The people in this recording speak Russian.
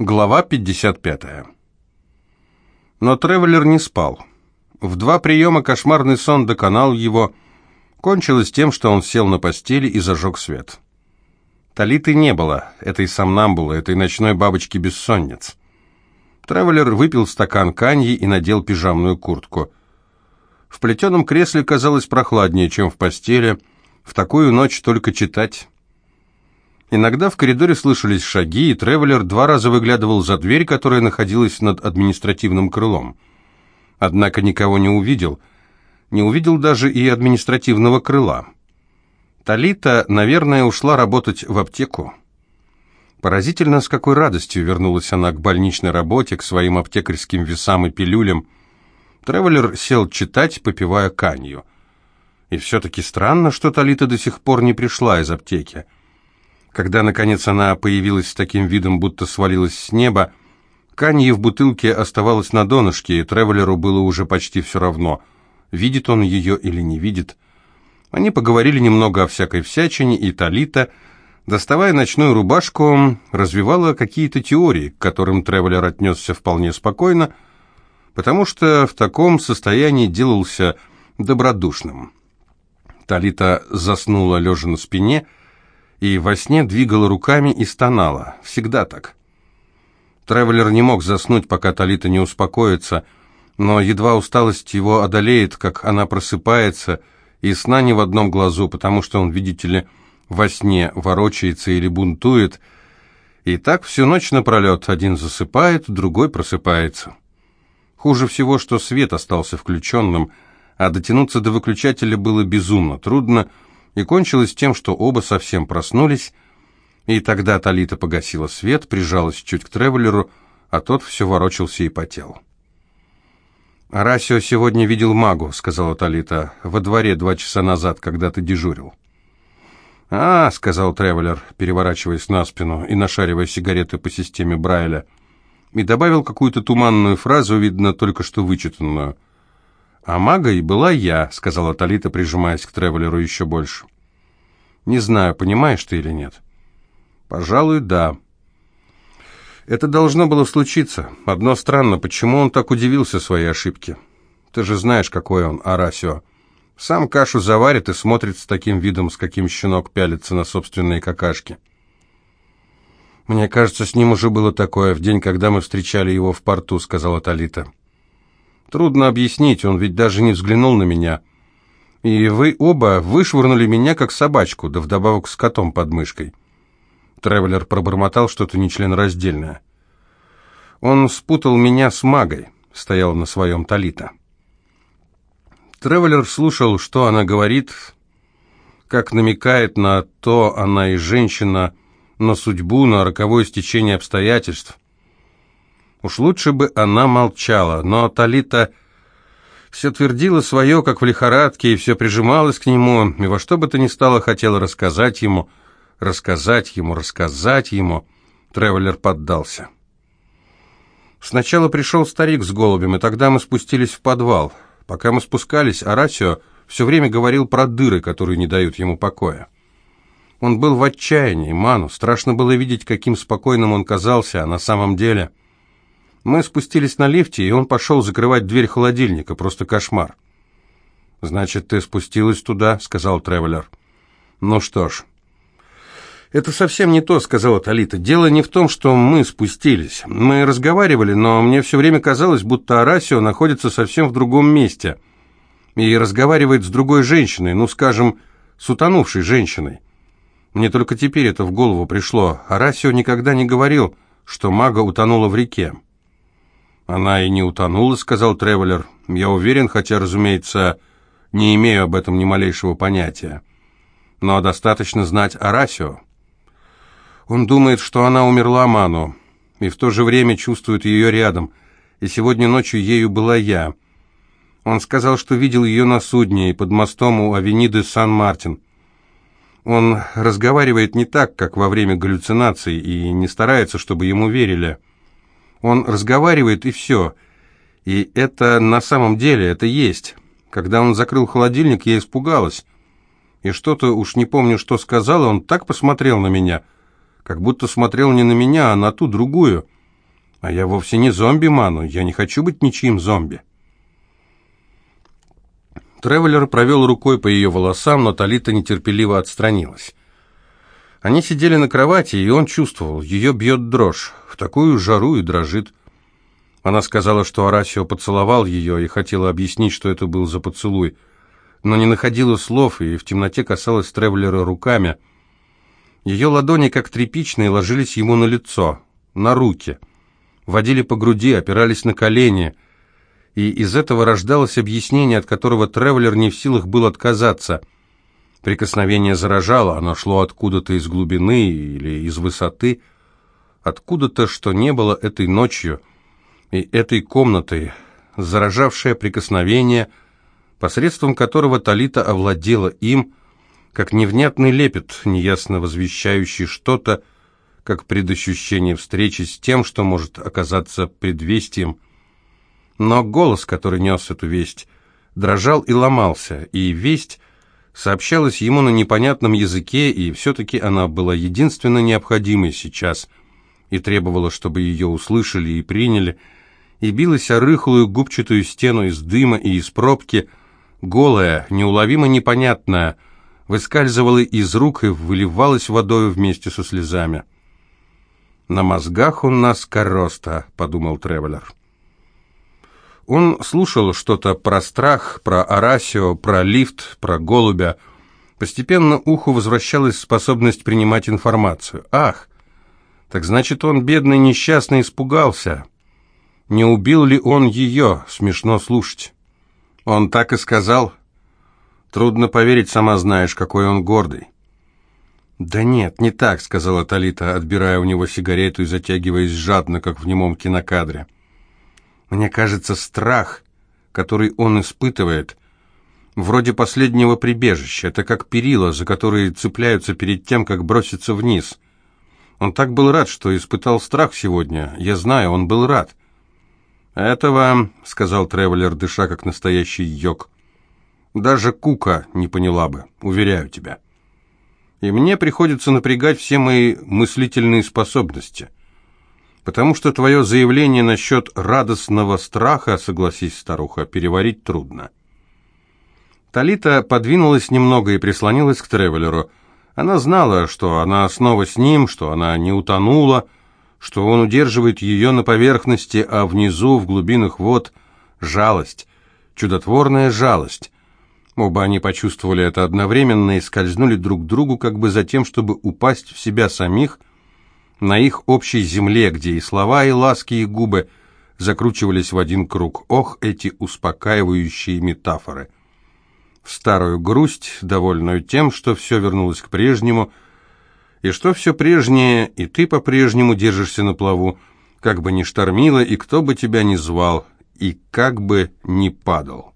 Глава 55. Но Тревелер не спал. В два приема кошмарный сон доконал его. Кончилось тем, что он сел на постели и зажег свет. Талиты не было, этой сомнамбулы, этой ночной бабочки-бессонниц. Тревелер выпил стакан каньи и надел пижамную куртку. В плетеном кресле казалось прохладнее, чем в постели. В такую ночь только читать. Иногда в коридоре слышались шаги, и Тревелер два раза выглядывал за дверь, которая находилась над административным крылом. Однако никого не увидел. Не увидел даже и административного крыла. Талита, наверное, ушла работать в аптеку. Поразительно, с какой радостью вернулась она к больничной работе, к своим аптекарским весам и пилюлям. Тревелер сел читать, попивая канью. И все-таки странно, что Талита до сих пор не пришла из аптеки. Когда, наконец, она появилась с таким видом, будто свалилась с неба, Канье в бутылке оставалась на донышке, и Тревелеру было уже почти все равно, видит он ее или не видит. Они поговорили немного о всякой всячине, и Талита, доставая ночную рубашку, развивала какие-то теории, к которым Тревелер отнесся вполне спокойно, потому что в таком состоянии делался добродушным. Талита заснула лежа на спине, и во сне двигала руками и стонала. Всегда так. Тревелер не мог заснуть, пока Талита не успокоится, но едва усталость его одолеет, как она просыпается, и сна не в одном глазу, потому что он, видите ли, во сне ворочается или бунтует, и так всю ночь напролет один засыпает, другой просыпается. Хуже всего, что свет остался включенным, а дотянуться до выключателя было безумно трудно, и кончилось тем, что оба совсем проснулись, и тогда Талита погасила свет, прижалась чуть к Тревелеру, а тот все ворочался и потел. «Арасио сегодня видел магу», — сказала Талита, — «во дворе два часа назад, когда ты дежурил». «А», — сказал Тревелер, переворачиваясь на спину и нашаривая сигареты по системе Брайля, и добавил какую-то туманную фразу, видно, только что вычитанную — «А магой была я», — сказала Талита, прижимаясь к Тревелеру еще больше. «Не знаю, понимаешь ты или нет?» «Пожалуй, да». «Это должно было случиться. Одно странно, почему он так удивился своей ошибке? Ты же знаешь, какой он, Арасио. Сам кашу заварит и смотрит с таким видом, с каким щенок пялится на собственные какашки». «Мне кажется, с ним уже было такое в день, когда мы встречали его в порту», — сказала Талита. Трудно объяснить, он ведь даже не взглянул на меня. И вы оба вышвырнули меня, как собачку, да вдобавок с котом под мышкой. Тревелер пробормотал что-то нечленораздельное. Он спутал меня с магой, стоял на своем талита. Тревелер слушал, что она говорит, как намекает на то она и женщина, на судьбу, на роковое стечение обстоятельств. Уж лучше бы она молчала, но Талита все твердила свое, как в лихорадке, и все прижималась к нему, и во что бы то ни стало хотела рассказать ему, рассказать ему, рассказать ему. Тревелер поддался. Сначала пришел старик с голубем, и тогда мы спустились в подвал. Пока мы спускались, Арасио все время говорил про дыры, которые не дают ему покоя. Он был в отчаянии, Ману, страшно было видеть, каким спокойным он казался, а на самом деле... Мы спустились на лифте, и он пошел закрывать дверь холодильника. Просто кошмар. «Значит, ты спустилась туда?» — сказал Тревелер. «Ну что ж». «Это совсем не то», — сказала Талита. «Дело не в том, что мы спустились. Мы разговаривали, но мне все время казалось, будто Арасио находится совсем в другом месте и разговаривает с другой женщиной, ну, скажем, с утонувшей женщиной. Мне только теперь это в голову пришло. Арасио никогда не говорил, что мага утонула в реке. «Она и не утонула», — сказал Тревелер. «Я уверен, хотя, разумеется, не имею об этом ни малейшего понятия. Но достаточно знать Арасио. Он думает, что она умерла Ману, и в то же время чувствует ее рядом, и сегодня ночью ею была я. Он сказал, что видел ее на судне и под мостом у Авениды Сан-Мартин. Он разговаривает не так, как во время галлюцинаций, и не старается, чтобы ему верили». Он разговаривает и все. И это на самом деле, это есть. Когда он закрыл холодильник, я испугалась. И что-то, уж не помню, что сказал, он так посмотрел на меня, как будто смотрел не на меня, а на ту другую. «А я вовсе не зомби, Ману, я не хочу быть ничьим зомби». Тревелер провел рукой по ее волосам, но Талита нетерпеливо отстранилась. Они сидели на кровати, и он чувствовал, ее бьет дрожь, в такую жару и дрожит. Она сказала, что Арасио поцеловал ее и хотела объяснить, что это был за поцелуй, но не находила слов и в темноте касалась Тревелера руками. Ее ладони, как тряпичные, ложились ему на лицо, на руки, водили по груди, опирались на колени — и из этого рождалось объяснение, от которого Тревелер не в силах был отказаться. Прикосновение заражало, оно шло откуда-то из глубины или из высоты, откуда-то, что не было этой ночью и этой комнатой, заражавшее прикосновение, посредством которого Талита овладела им, как невнятный лепет, неясно возвещающий что-то, как предощущение встречи с тем, что может оказаться предвестием – но голос, который нес эту весть, дрожал и ломался, и весть сообщалась ему на непонятном языке, и все-таки она была единственно необходимой сейчас, и требовала, чтобы ее услышали и приняли, и билась о рыхлую губчатую стену из дыма и из пробки, голая, неуловимо непонятная, выскальзывала из рук и выливалась водою вместе со слезами. «На мозгах у нас короста», — подумал Тревелер. Он слушал что-то про страх, про Арасио, про лифт, про голубя. Постепенно уху возвращалась способность принимать информацию. Ах, так значит, он, бедный несчастный, испугался. Не убил ли он ее? Смешно слушать. Он так и сказал. Трудно поверить, сама знаешь, какой он гордый. «Да нет, не так», — сказала Талита, отбирая у него сигарету и затягиваясь жадно, как в немом кинокадре. Мне кажется, страх, который он испытывает, вроде последнего прибежища. Это как перила, за которые цепляются перед тем, как броситься вниз. Он так был рад, что испытал страх сегодня. Я знаю, он был рад. «Это — сказал Тревелер, дыша как настоящий йог. «Даже Кука не поняла бы, уверяю тебя. И мне приходится напрягать все мои мыслительные способности» потому что твое заявление насчет радостного страха, согласись, старуха, переварить трудно. Талита подвинулась немного и прислонилась к Тревелеру. Она знала, что она снова с ним, что она не утонула, что он удерживает ее на поверхности, а внизу, в глубинах вод, жалость, чудотворная жалость. Оба они почувствовали это одновременно и скользнули друг к другу, как бы за тем, чтобы упасть в себя самих – на их общей земле, где и слова, и ласки, и губы закручивались в один круг. Ох, эти успокаивающие метафоры! В старую грусть, довольную тем, что все вернулось к прежнему, и что все прежнее, и ты по-прежнему держишься на плаву, как бы ни штормило, и кто бы тебя ни звал, и как бы ни падал.